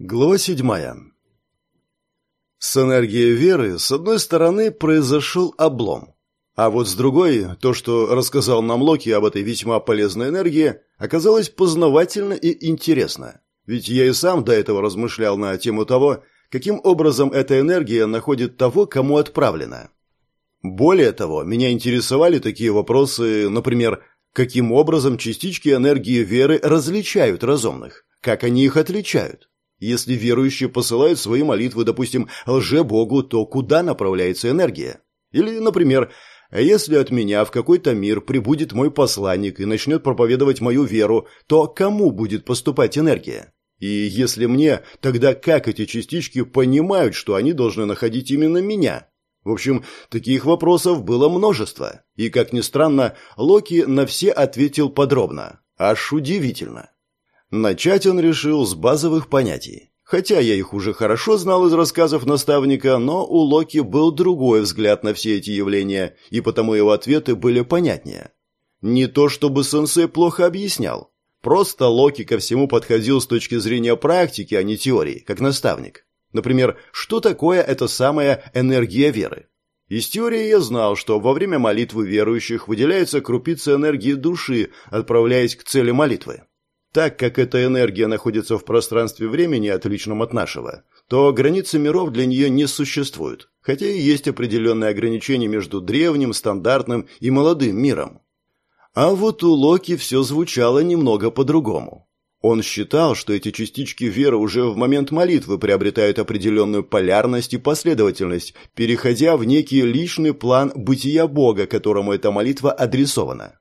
Глава седьмая. С энергией веры, с одной стороны, произошел облом. А вот с другой, то, что рассказал нам Локи об этой весьма полезной энергии, оказалось познавательно и интересно. Ведь я и сам до этого размышлял на тему того, каким образом эта энергия находит того, кому отправлена. Более того, меня интересовали такие вопросы, например, каким образом частички энергии веры различают разумных, как они их отличают. Если верующие посылают свои молитвы, допустим, лже-богу, то куда направляется энергия? Или, например, если от меня в какой-то мир прибудет мой посланник и начнет проповедовать мою веру, то кому будет поступать энергия? И если мне, тогда как эти частички понимают, что они должны находить именно меня? В общем, таких вопросов было множество. И, как ни странно, Локи на все ответил подробно. Аж удивительно. Начать он решил с базовых понятий. Хотя я их уже хорошо знал из рассказов наставника, но у Локи был другой взгляд на все эти явления, и потому его ответы были понятнее. Не то чтобы сенсей плохо объяснял. Просто Локи ко всему подходил с точки зрения практики, а не теории, как наставник. Например, что такое эта самая энергия веры? Из теории я знал, что во время молитвы верующих выделяется крупица энергии души, отправляясь к цели молитвы. Так как эта энергия находится в пространстве времени, отличном от нашего, то границы миров для нее не существуют, хотя и есть определенные ограничения между древним, стандартным и молодым миром. А вот у Локи все звучало немного по-другому. Он считал, что эти частички веры уже в момент молитвы приобретают определенную полярность и последовательность, переходя в некий личный план бытия Бога, которому эта молитва адресована.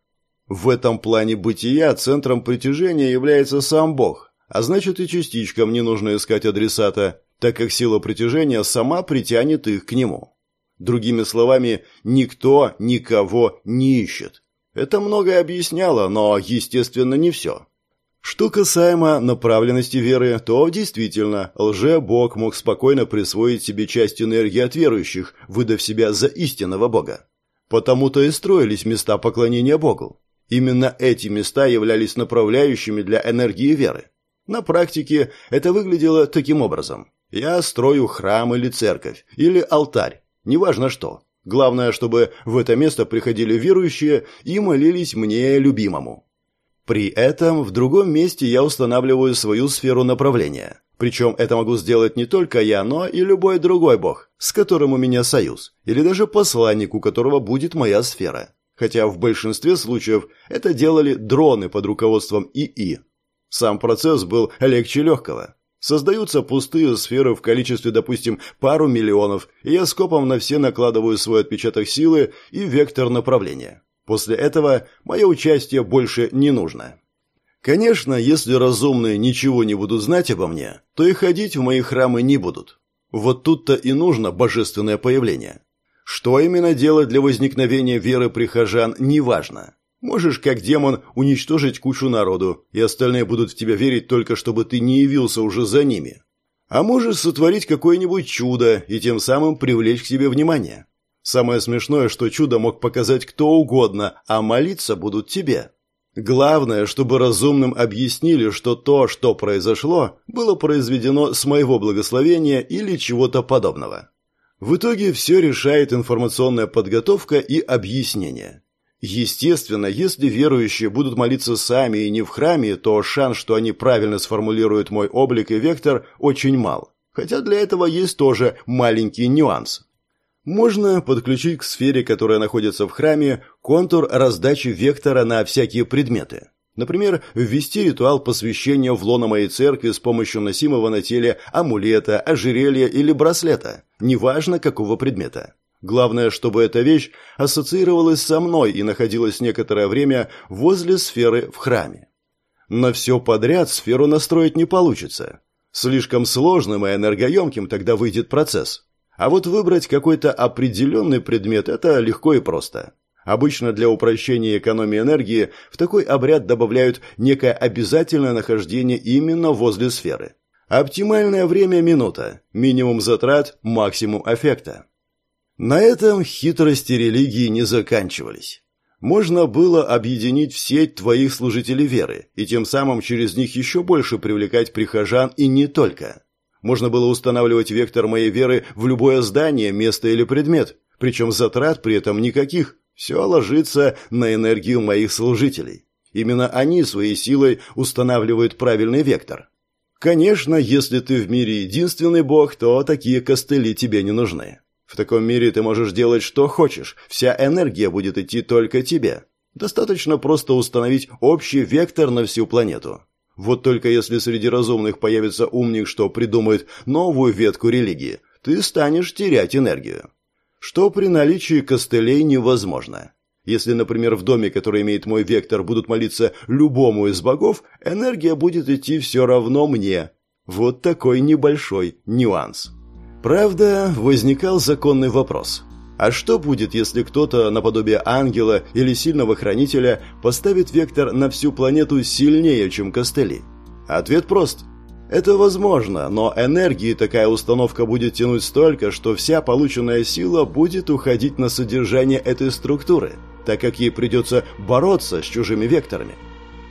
В этом плане бытия центром притяжения является сам Бог, а значит и частичкам не нужно искать адресата, так как сила притяжения сама притянет их к нему. Другими словами, никто никого не ищет. Это многое объясняло, но, естественно, не все. Что касаемо направленности веры, то действительно, лже-бог мог спокойно присвоить себе часть энергии от верующих, выдав себя за истинного бога. Потому-то и строились места поклонения богу. Именно эти места являлись направляющими для энергии веры. На практике это выглядело таким образом. Я строю храм или церковь, или алтарь, неважно что. Главное, чтобы в это место приходили верующие и молились мне, любимому. При этом в другом месте я устанавливаю свою сферу направления. Причем это могу сделать не только я, но и любой другой бог, с которым у меня союз, или даже посланник, у которого будет моя сфера хотя в большинстве случаев это делали дроны под руководством ИИ. Сам процесс был легче легкого. Создаются пустые сферы в количестве, допустим, пару миллионов, и я скопом на все накладываю свой отпечаток силы и вектор направления. После этого мое участие больше не нужно. Конечно, если разумные ничего не будут знать обо мне, то и ходить в мои храмы не будут. Вот тут-то и нужно божественное появление. Что именно делать для возникновения веры прихожан, неважно. Можешь, как демон, уничтожить кучу народу, и остальные будут в тебя верить только, чтобы ты не явился уже за ними. А можешь сотворить какое-нибудь чудо и тем самым привлечь к себе внимание. Самое смешное, что чудо мог показать кто угодно, а молиться будут тебе. Главное, чтобы разумным объяснили, что то, что произошло, было произведено с моего благословения или чего-то подобного. В итоге все решает информационная подготовка и объяснение. Естественно, если верующие будут молиться сами и не в храме, то шанс, что они правильно сформулируют мой облик и вектор, очень мал. Хотя для этого есть тоже маленький нюанс. Можно подключить к сфере, которая находится в храме, контур раздачи вектора на всякие предметы. Например, ввести ритуал посвящения в лоно моей церкви с помощью носимого на теле амулета, ожерелья или браслета, неважно какого предмета. Главное, чтобы эта вещь ассоциировалась со мной и находилась некоторое время возле сферы в храме. На все подряд сферу настроить не получится. Слишком сложным и энергоемким тогда выйдет процесс. А вот выбрать какой-то определенный предмет – это легко и просто. Обычно для упрощения и экономии энергии в такой обряд добавляют некое обязательное нахождение именно возле сферы. Оптимальное время – минута, минимум затрат – максимум эффекта. На этом хитрости религии не заканчивались. Можно было объединить в сеть твоих служителей веры и тем самым через них еще больше привлекать прихожан и не только. Можно было устанавливать вектор моей веры в любое здание, место или предмет, причем затрат при этом никаких. Все ложится на энергию моих служителей. Именно они своей силой устанавливают правильный вектор. Конечно, если ты в мире единственный бог, то такие костыли тебе не нужны. В таком мире ты можешь делать что хочешь, вся энергия будет идти только тебе. Достаточно просто установить общий вектор на всю планету. Вот только если среди разумных появится умник, что придумает новую ветку религии, ты станешь терять энергию. Что при наличии костылей невозможно. Если, например, в доме, который имеет мой вектор, будут молиться любому из богов, энергия будет идти все равно мне. Вот такой небольшой нюанс. Правда, возникал законный вопрос. А что будет, если кто-то, наподобие ангела или сильного хранителя, поставит вектор на всю планету сильнее, чем костыли? Ответ прост. Это возможно, но энергии такая установка будет тянуть столько, что вся полученная сила будет уходить на содержание этой структуры, так как ей придется бороться с чужими векторами.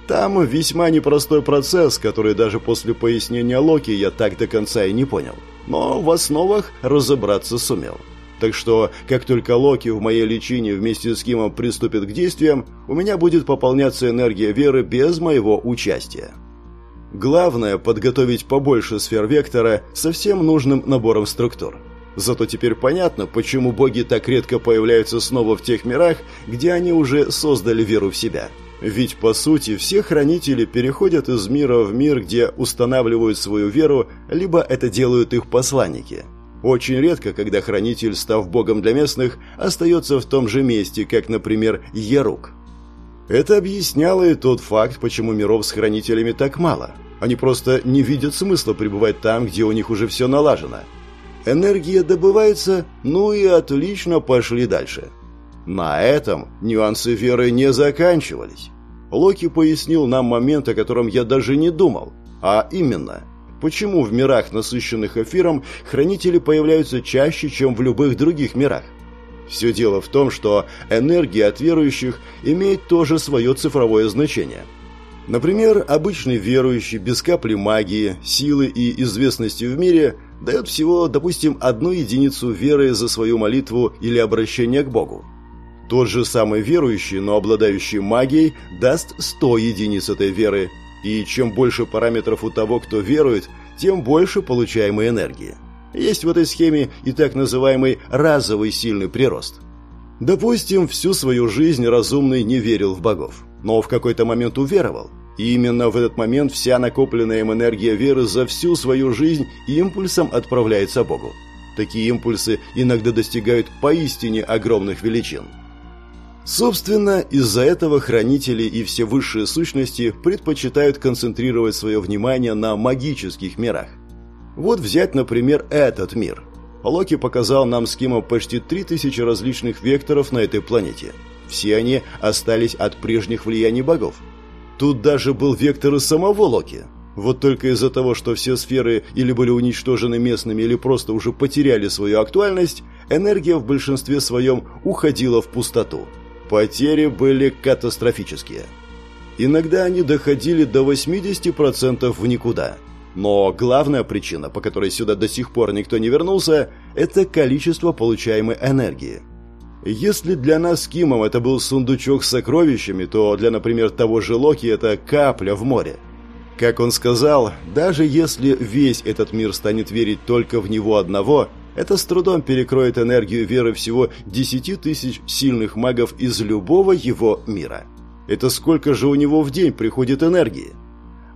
Там весьма непростой процесс, который даже после пояснения Локи я так до конца и не понял. Но в основах разобраться сумел. Так что, как только Локи в моей личине вместе с Кимом приступит к действиям, у меня будет пополняться энергия веры без моего участия. Главное – подготовить побольше сфер вектора со всем нужным набором структур. Зато теперь понятно, почему боги так редко появляются снова в тех мирах, где они уже создали веру в себя. Ведь, по сути, все хранители переходят из мира в мир, где устанавливают свою веру, либо это делают их посланники – очень редко, когда хранитель, став богом для местных, остается в том же месте, как, например, Ярук. Это объясняло и тот факт, почему миров с хранителями так мало. Они просто не видят смысла пребывать там, где у них уже все налажено. Энергия добывается, ну и отлично пошли дальше. На этом нюансы веры не заканчивались. Локи пояснил нам момент, о котором я даже не думал, а именно – Почему в мирах, насыщенных эфиром, хранители появляются чаще, чем в любых других мирах? Все дело в том, что энергия от верующих имеет тоже свое цифровое значение. Например, обычный верующий без капли магии, силы и известности в мире дает всего, допустим, одну единицу веры за свою молитву или обращение к Богу. Тот же самый верующий, но обладающий магией, даст 100 единиц этой веры – и чем больше параметров у того, кто верует, тем больше получаемой энергии. Есть в этой схеме и так называемый разовый сильный прирост. Допустим, всю свою жизнь разумный не верил в богов, но в какой-то момент уверовал. И именно в этот момент вся накопленная им энергия веры за всю свою жизнь импульсом отправляется Богу. Такие импульсы иногда достигают поистине огромных величин – Собственно, из-за этого хранители и все высшие сущности предпочитают концентрировать свое внимание на магических мирах. Вот взять, например, этот мир. Локи показал нам с Кимом почти 3000 различных векторов на этой планете. Все они остались от прежних влияний богов. Тут даже был вектор из самого Локи. Вот только из-за того, что все сферы или были уничтожены местными, или просто уже потеряли свою актуальность, энергия в большинстве своем уходила в пустоту. Потери были катастрофические. Иногда они доходили до 80% в никуда. Но главная причина, по которой сюда до сих пор никто не вернулся, это количество получаемой энергии. Если для нас с Кимом это был сундучок с сокровищами, то для, например, того же Локи это капля в море. Как он сказал, даже если весь этот мир станет верить только в него одного – это с трудом перекроет энергию веры всего 10 тысяч сильных магов из любого его мира. Это сколько же у него в день приходит энергии?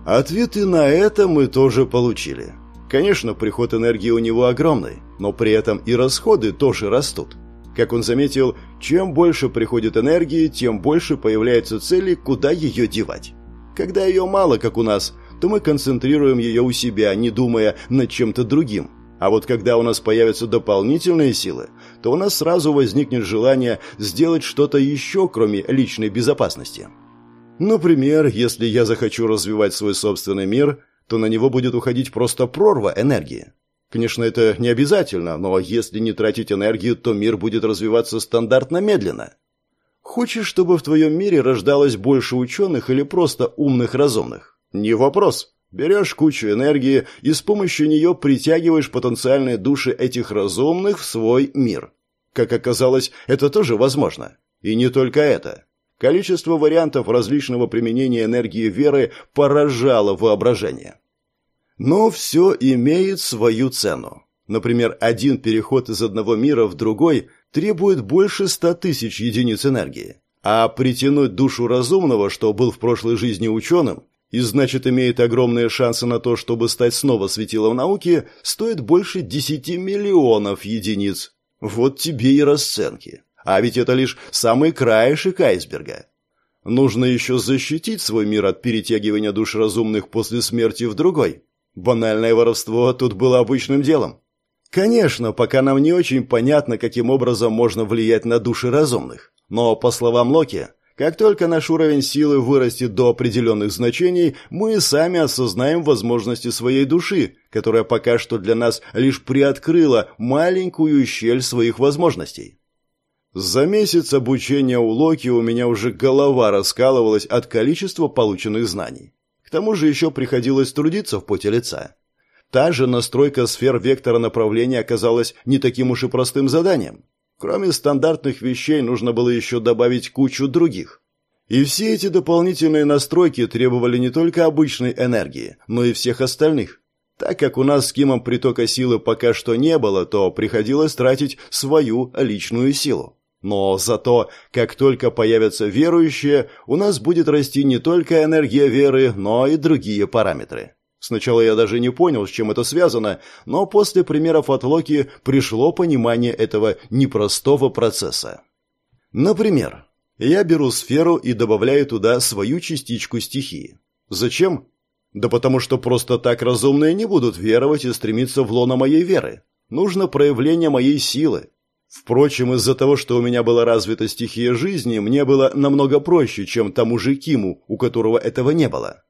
Ответы на это мы тоже получили. Конечно, приход энергии у него огромный, но при этом и расходы тоже растут. Как он заметил, чем больше приходит энергии, тем больше появляется цели, куда ее девать. Когда ее мало, как у нас, то мы концентрируем ее у себя, не думая над чем-то другим, а вот когда у нас появятся дополнительные силы, то у нас сразу возникнет желание сделать что-то еще, кроме личной безопасности. Например, если я захочу развивать свой собственный мир, то на него будет уходить просто прорва энергии. Конечно, это не обязательно, но если не тратить энергию, то мир будет развиваться стандартно медленно. Хочешь, чтобы в твоем мире рождалось больше ученых или просто умных разумных? Не вопрос. Берешь кучу энергии и с помощью нее притягиваешь потенциальные души этих разумных в свой мир. Как оказалось, это тоже возможно. И не только это. Количество вариантов различного применения энергии веры поражало воображение. Но все имеет свою цену. Например, один переход из одного мира в другой требует больше ста тысяч единиц энергии. А притянуть душу разумного, что был в прошлой жизни ученым, и значит имеет огромные шансы на то, чтобы стать снова светилом науки, стоит больше 10 миллионов единиц. Вот тебе и расценки. А ведь это лишь самый краешек айсберга. Нужно еще защитить свой мир от перетягивания душ разумных после смерти в другой. Банальное воровство тут было обычным делом. Конечно, пока нам не очень понятно, каким образом можно влиять на души разумных. Но, по словам Локи, как только наш уровень силы вырастет до определенных значений, мы сами осознаем возможности своей души, которая пока что для нас лишь приоткрыла маленькую щель своих возможностей. За месяц обучения у Локи у меня уже голова раскалывалась от количества полученных знаний. К тому же еще приходилось трудиться в поте лица. Та же настройка сфер вектора направления оказалась не таким уж и простым заданием. Кроме стандартных вещей нужно было еще добавить кучу других. И все эти дополнительные настройки требовали не только обычной энергии, но и всех остальных. Так как у нас с Кимом притока силы пока что не было, то приходилось тратить свою личную силу. Но зато, как только появятся верующие, у нас будет расти не только энергия веры, но и другие параметры. Сначала я даже не понял, с чем это связано, но после примеров от Локи пришло понимание этого непростого процесса. Например, я беру сферу и добавляю туда свою частичку стихии. Зачем? Да потому что просто так разумные не будут веровать и стремиться в лоно моей веры. Нужно проявление моей силы, Впрочем, из-за того, что у меня была развита стихия жизни, мне было намного проще, чем тому же Киму, у которого этого не было.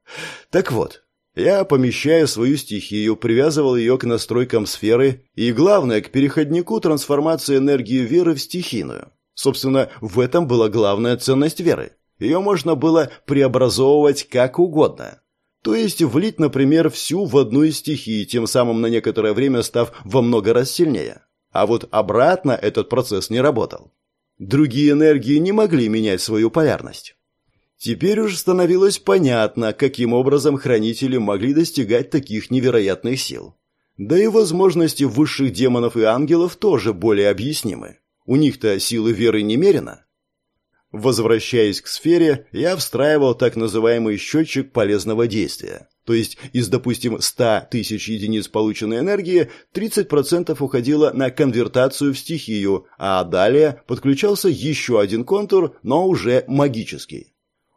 Так вот, я, помещая свою стихию, привязывал ее к настройкам сферы и, главное, к переходнику трансформации энергии веры в стихийную. Собственно, в этом была главная ценность веры. Ее можно было преобразовывать как угодно. То есть влить, например, всю в одну из стихий, тем самым на некоторое время став во много раз сильнее. А вот обратно этот процесс не работал. Другие энергии не могли менять свою полярность. Теперь уж становилось понятно, каким образом хранители могли достигать таких невероятных сил. Да и возможности высших демонов и ангелов тоже более объяснимы. У них-то силы веры немерено. Возвращаясь к сфере, я встраивал так называемый счетчик полезного действия. То есть из, допустим, 100 тысяч единиц полученной энергии 30% уходило на конвертацию в стихию, а далее подключался еще один контур, но уже магический.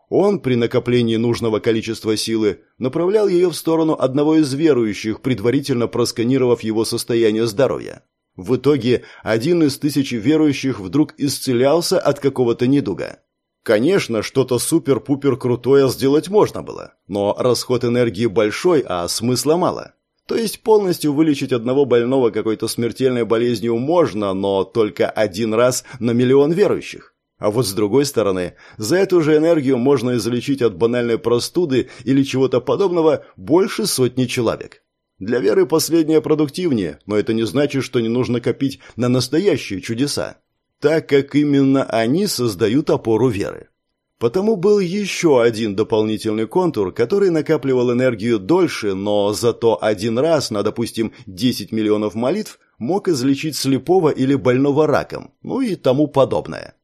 Он при накоплении нужного количества силы направлял ее в сторону одного из верующих, предварительно просканировав его состояние здоровья. В итоге один из тысячи верующих вдруг исцелялся от какого-то недуга. Конечно, что-то супер-пупер крутое сделать можно было, но расход энергии большой, а смысла мало. То есть полностью вылечить одного больного какой-то смертельной болезнью можно, но только один раз на миллион верующих. А вот с другой стороны, за эту же энергию можно излечить от банальной простуды или чего-то подобного больше сотни человек. Для веры последнее продуктивнее, но это не значит, что не нужно копить на настоящие чудеса, так как именно они создают опору веры. Потому был еще один дополнительный контур, который накапливал энергию дольше, но зато один раз на, допустим, 10 миллионов молитв мог излечить слепого или больного раком, ну и тому подобное.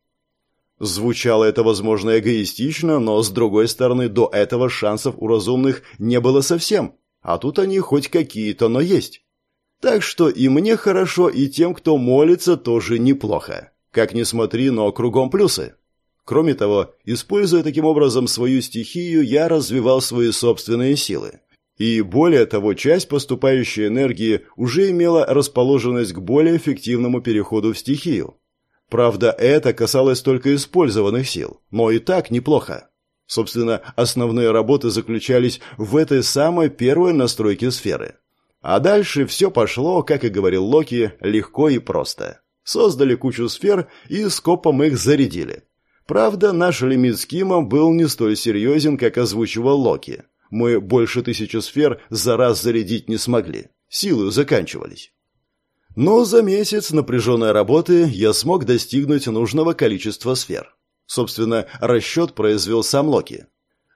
Звучало это, возможно, эгоистично, но, с другой стороны, до этого шансов у разумных не было совсем – а тут они хоть какие-то, но есть. Так что и мне хорошо, и тем, кто молится, тоже неплохо. Как ни смотри, но кругом плюсы. Кроме того, используя таким образом свою стихию, я развивал свои собственные силы. И более того, часть поступающей энергии уже имела расположенность к более эффективному переходу в стихию. Правда, это касалось только использованных сил, но и так неплохо. Собственно, основные работы заключались в этой самой первой настройке сферы. А дальше все пошло, как и говорил Локи, легко и просто. Создали кучу сфер и скопом их зарядили. Правда, наш лимит с Кимом был не столь серьезен, как озвучивал Локи. мы больше тысячи сфер за раз зарядить не смогли. Силы заканчивались. Но за месяц напряженной работы я смог достигнуть нужного количества сфер. Собственно, расчет произвел сам Локи.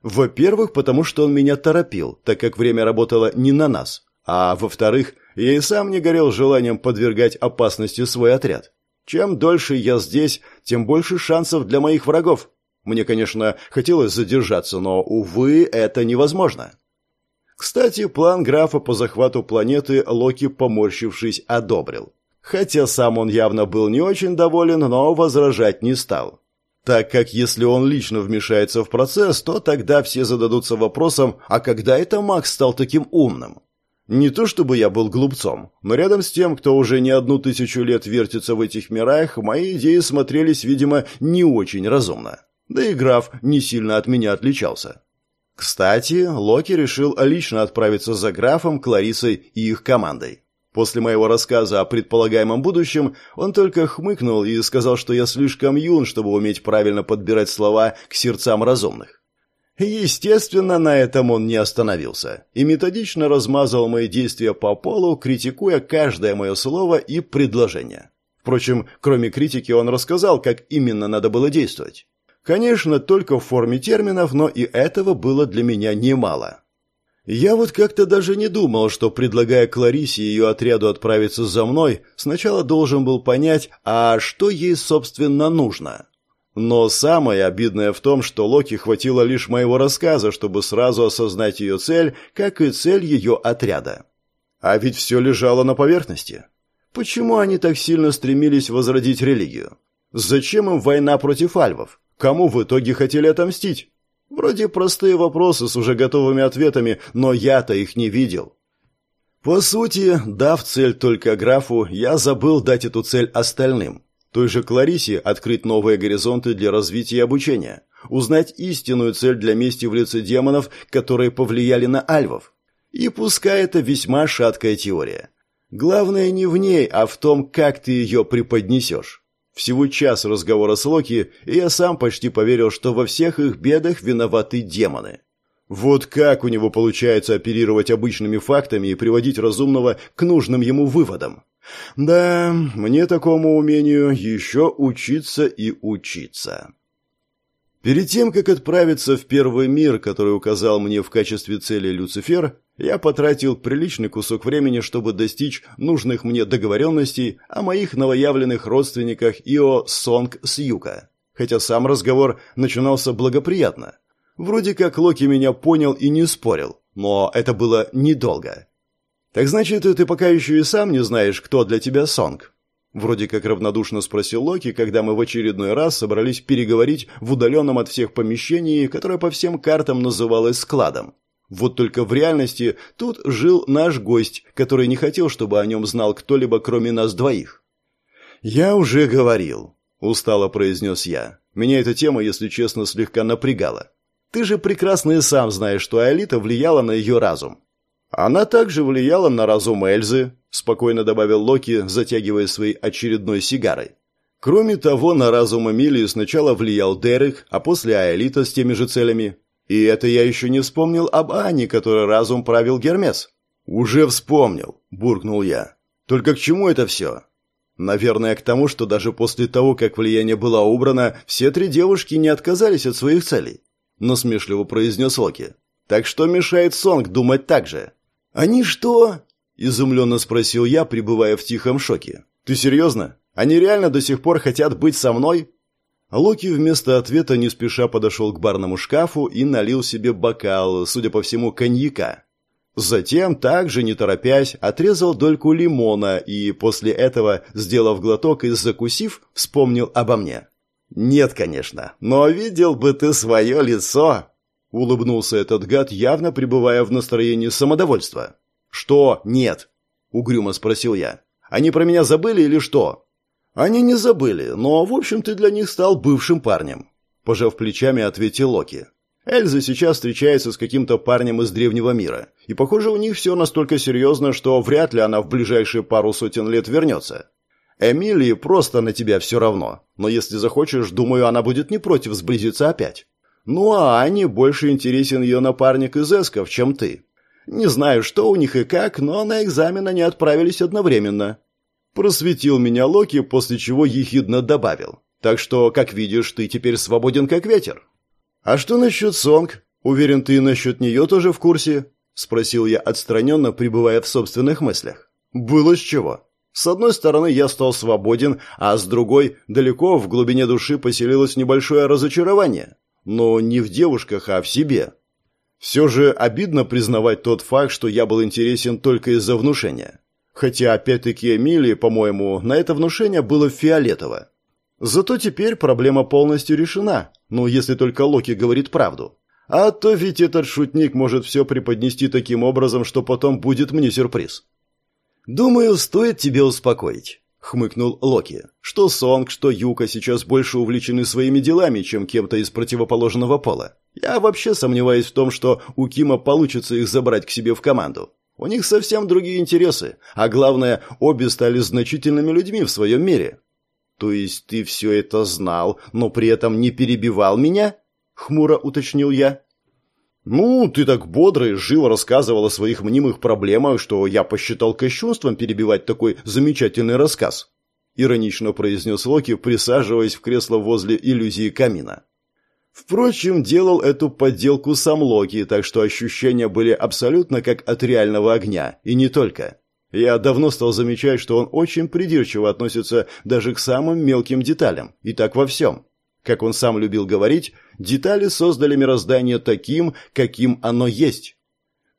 Во-первых, потому что он меня торопил, так как время работало не на нас. А во-вторых, я и сам не горел желанием подвергать опасности свой отряд. Чем дольше я здесь, тем больше шансов для моих врагов. Мне, конечно, хотелось задержаться, но, увы, это невозможно. Кстати, план графа по захвату планеты Локи, поморщившись, одобрил. Хотя сам он явно был не очень доволен, но возражать не стал. Так как если он лично вмешается в процесс, то тогда все зададутся вопросом, а когда это Макс стал таким умным? Не то чтобы я был глупцом, но рядом с тем, кто уже не одну тысячу лет вертится в этих мирах, мои идеи смотрелись, видимо, не очень разумно. Да и граф не сильно от меня отличался. Кстати, Локи решил лично отправиться за графом, Кларисой и их командой. После моего рассказа о предполагаемом будущем он только хмыкнул и сказал, что я слишком юн, чтобы уметь правильно подбирать слова к сердцам разумных. Естественно, на этом он не остановился и методично размазал мои действия по полу, критикуя каждое мое слово и предложение. Впрочем, кроме критики, он рассказал, как именно надо было действовать. Конечно, только в форме терминов, но и этого было для меня немало. Я вот как-то даже не думал, что, предлагая Кларисе и ее отряду отправиться за мной, сначала должен был понять, а что ей, собственно, нужно. Но самое обидное в том, что Локи хватило лишь моего рассказа, чтобы сразу осознать ее цель, как и цель ее отряда. А ведь все лежало на поверхности. Почему они так сильно стремились возродить религию? Зачем им война против альвов? Кому в итоге хотели отомстить? Вроде простые вопросы с уже готовыми ответами, но я-то их не видел. По сути, дав цель только графу, я забыл дать эту цель остальным. Той же Кларисе открыть новые горизонты для развития и обучения, узнать истинную цель для мести в лице демонов, которые повлияли на альвов. И пускай это весьма шаткая теория. Главное не в ней, а в том, как ты ее преподнесешь. Всего час разговора с Локи, и я сам почти поверил, что во всех их бедах виноваты демоны. Вот как у него получается оперировать обычными фактами и приводить разумного к нужным ему выводам. Да, мне такому умению еще учиться и учиться. Перед тем, как отправиться в первый мир, который указал мне в качестве цели Люцифер, я потратил приличный кусок времени, чтобы достичь нужных мне договоренностей о моих новоявленных родственниках и о Сонг с Юка. Хотя сам разговор начинался благоприятно. Вроде как Локи меня понял и не спорил, но это было недолго. «Так значит, ты пока еще и сам не знаешь, кто для тебя Сонг?» Вроде как равнодушно спросил Локи, когда мы в очередной раз собрались переговорить в удаленном от всех помещении, которое по всем картам называлось складом. Вот только в реальности тут жил наш гость, который не хотел, чтобы о нем знал кто-либо, кроме нас двоих. «Я уже говорил», — устало произнес я. Меня эта тема, если честно, слегка напрягала. «Ты же прекрасно и сам знаешь, что Аэлита влияла на ее разум. Она также влияла на разум Эльзы, спокойно добавил Локи, затягивая своей очередной сигарой. Кроме того, на разум Эмилии сначала влиял Дерек, а после Аэлита с теми же целями. И это я еще не вспомнил об Ане, которой разум правил Гермес. «Уже вспомнил», – буркнул я. «Только к чему это все?» Наверное, к тому, что даже после того, как влияние было убрано, все три девушки не отказались от своих целей. Насмешливо произнес Локи. Так что мешает Сонг думать так же? «Они что?» – изумленно спросил я, пребывая в тихом шоке. «Ты серьезно? Они реально до сих пор хотят быть со мной?» Локи вместо ответа не спеша подошел к барному шкафу и налил себе бокал, судя по всему, коньяка. Затем, также не торопясь, отрезал дольку лимона и после этого, сделав глоток и закусив, вспомнил обо мне. «Нет, конечно, но видел бы ты свое лицо!» Улыбнулся этот гад, явно пребывая в настроении самодовольства. «Что нет?» – угрюмо спросил я. «Они про меня забыли или что?» «Они не забыли, но, в общем, ты для них стал бывшим парнем», – пожав плечами, ответил Локи. «Эльза сейчас встречается с каким-то парнем из древнего мира, и, похоже, у них все настолько серьезно, что вряд ли она в ближайшие пару сотен лет вернется. Эмилии просто на тебя все равно, но если захочешь, думаю, она будет не против сблизиться опять. Ну а Ане больше интересен ее напарник из эсков, чем ты. Не знаю, что у них и как, но на экзамен они отправились одновременно. Просветил меня Локи, после чего ехидно добавил. Так что, как видишь, ты теперь свободен как ветер. А что насчет Сонг? Уверен, ты насчет нее тоже в курсе? Спросил я отстраненно, пребывая в собственных мыслях. Было с чего. С одной стороны, я стал свободен, а с другой, далеко в глубине души поселилось небольшое разочарование. Но не в девушках, а в себе. Все же обидно признавать тот факт, что я был интересен только из-за внушения. Хотя, опять-таки, Эмилии, по-моему, на это внушение было фиолетово. Зато теперь проблема полностью решена, ну, если только Локи говорит правду. А то ведь этот шутник может все преподнести таким образом, что потом будет мне сюрприз. «Думаю, стоит тебе успокоить», — хмыкнул Локи. «Что Сонг, что Юка сейчас больше увлечены своими делами, чем кем-то из противоположного пола. Я вообще сомневаюсь в том, что у Кима получится их забрать к себе в команду. У них совсем другие интересы, а главное, обе стали значительными людьми в своем мире. То есть ты все это знал, но при этом не перебивал меня? Хмуро уточнил я. Ну, ты так бодро и живо рассказывал о своих мнимых проблемах, что я посчитал кощунством перебивать такой замечательный рассказ. Иронично произнес Локи, присаживаясь в кресло возле иллюзии камина. Впрочем, делал эту подделку сам Локи, так что ощущения были абсолютно как от реального огня, и не только. Я давно стал замечать, что он очень придирчиво относится даже к самым мелким деталям, и так во всем. Как он сам любил говорить, детали создали мироздание таким, каким оно есть.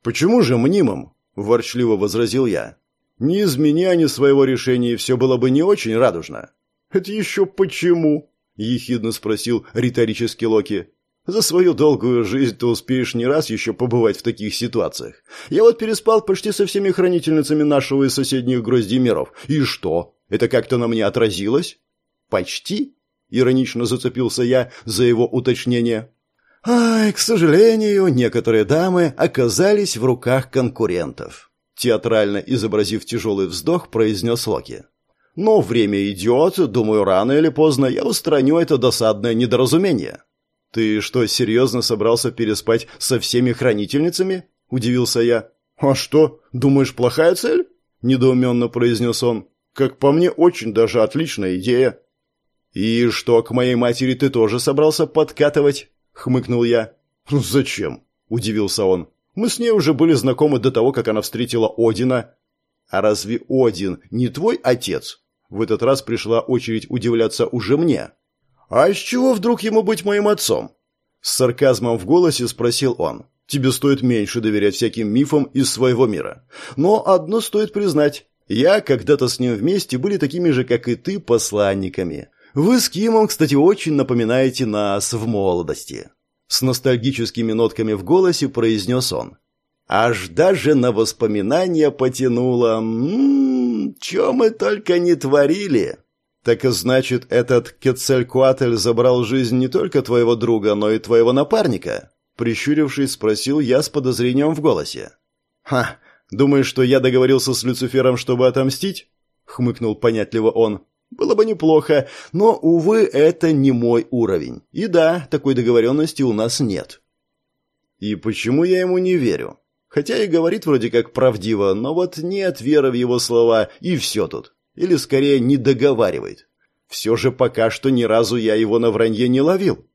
«Почему же мнимым?» – ворчливо возразил я. «Не изменя они своего решения, все было бы не очень радужно». «Это еще почему?» — ехидно спросил риторический Локи. «За свою долгую жизнь ты успеешь не раз еще побывать в таких ситуациях. Я вот переспал почти со всеми хранительницами нашего и соседних гроздей миров. И что? Это как-то на мне отразилось?» «Почти?» — иронично зацепился я за его уточнение. «Ай, к сожалению, некоторые дамы оказались в руках конкурентов», — театрально изобразив тяжелый вздох, произнес Локи. Но время идет, думаю, рано или поздно я устраню это досадное недоразумение. Ты что, серьезно собрался переспать со всеми хранительницами? Удивился я. А что, думаешь, плохая цель? Недоуменно произнес он. Как по мне, очень даже отличная идея. И что, к моей матери ты тоже собрался подкатывать? Хмыкнул я. «Ну, зачем? Удивился он. Мы с ней уже были знакомы до того, как она встретила Одина. А разве Один не твой отец? В этот раз пришла очередь удивляться уже мне. «А с чего вдруг ему быть моим отцом?» С сарказмом в голосе спросил он. «Тебе стоит меньше доверять всяким мифам из своего мира. Но одно стоит признать. Я когда-то с ним вместе были такими же, как и ты, посланниками. Вы с Кимом, кстати, очень напоминаете нас в молодости». С ностальгическими нотками в голосе произнес он. Аж даже на воспоминания потянуло. Ммм, чё мы только не творили. Так и значит, этот Кецелькуатль забрал жизнь не только твоего друга, но и твоего напарника? Прищурившись, спросил я с подозрением в голосе. «Ха, думаешь, что я договорился с Люцифером, чтобы отомстить?» — хмыкнул понятливо он. «Было бы неплохо, но, увы, это не мой уровень. И да, такой договоренности у нас нет». «И почему я ему не верю?» Хотя и говорит вроде как правдиво, но вот нет веры в его слова, и все тут. Или скорее не договаривает. Все же пока что ни разу я его на вранье не ловил.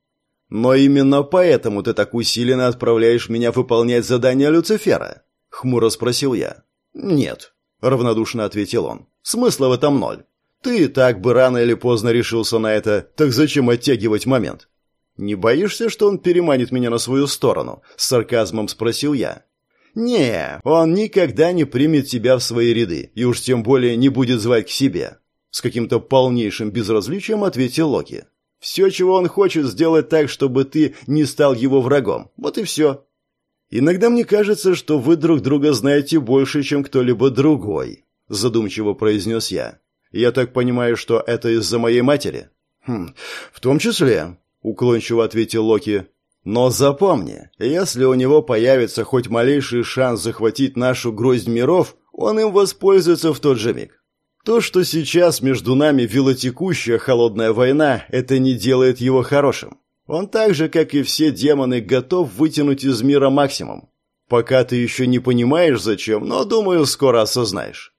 Но именно поэтому ты так усиленно отправляешь меня выполнять задание Люцифера? Хмуро спросил я. Нет, равнодушно ответил он. Смысла в этом ноль. Ты и так бы рано или поздно решился на это, так зачем оттягивать момент? Не боишься, что он переманит меня на свою сторону? С сарказмом спросил я. «Не, он никогда не примет тебя в свои ряды, и уж тем более не будет звать к себе», — с каким-то полнейшим безразличием ответил Локи. «Все, чего он хочет, сделать так, чтобы ты не стал его врагом. Вот и все». «Иногда мне кажется, что вы друг друга знаете больше, чем кто-либо другой», — задумчиво произнес я. «Я так понимаю, что это из-за моей матери?» «Хм, в том числе», — уклончиво ответил Локи. Но запомни, если у него появится хоть малейший шанс захватить нашу гроздь миров, он им воспользуется в тот же миг. То, что сейчас между нами велотекущая холодная война, это не делает его хорошим. Он так же, как и все демоны, готов вытянуть из мира максимум. Пока ты еще не понимаешь зачем, но, думаю, скоро осознаешь.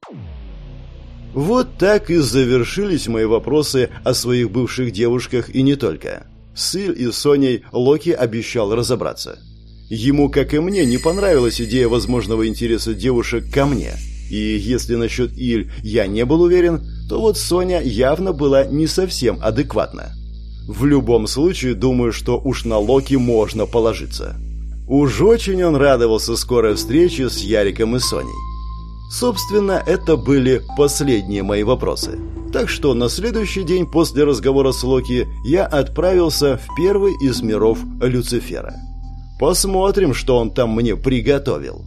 Вот так и завершились мои вопросы о своих бывших девушках и не только. С Иль и Соней Локи обещал разобраться. Ему, как и мне, не понравилась идея возможного интереса девушек ко мне. И если насчет Иль я не был уверен, то вот Соня явно была не совсем адекватна. В любом случае, думаю, что уж на Локи можно положиться. Уж очень он радовался скорой встрече с Яриком и Соней. Собственно, это были последние мои вопросы. Так что на следующий день после разговора с Локи я отправился в первый из миров Люцифера. Посмотрим, что он там мне приготовил.